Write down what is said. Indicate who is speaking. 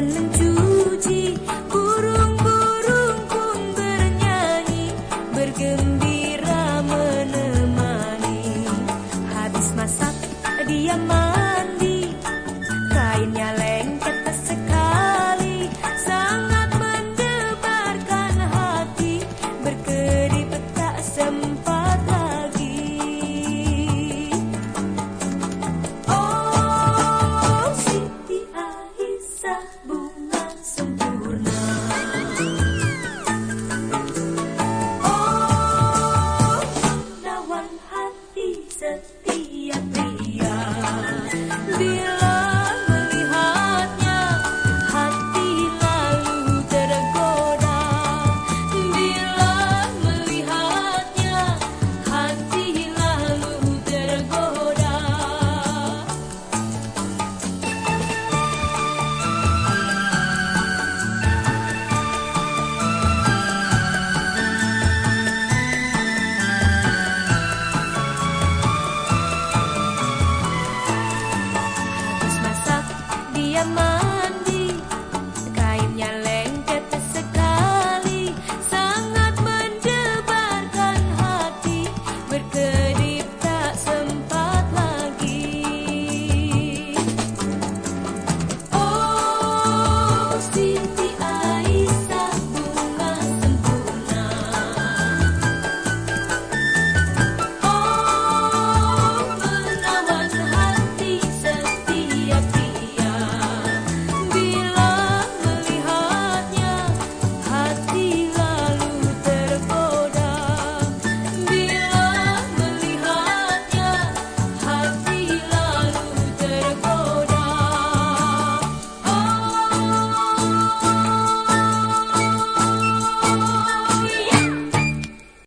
Speaker 1: and into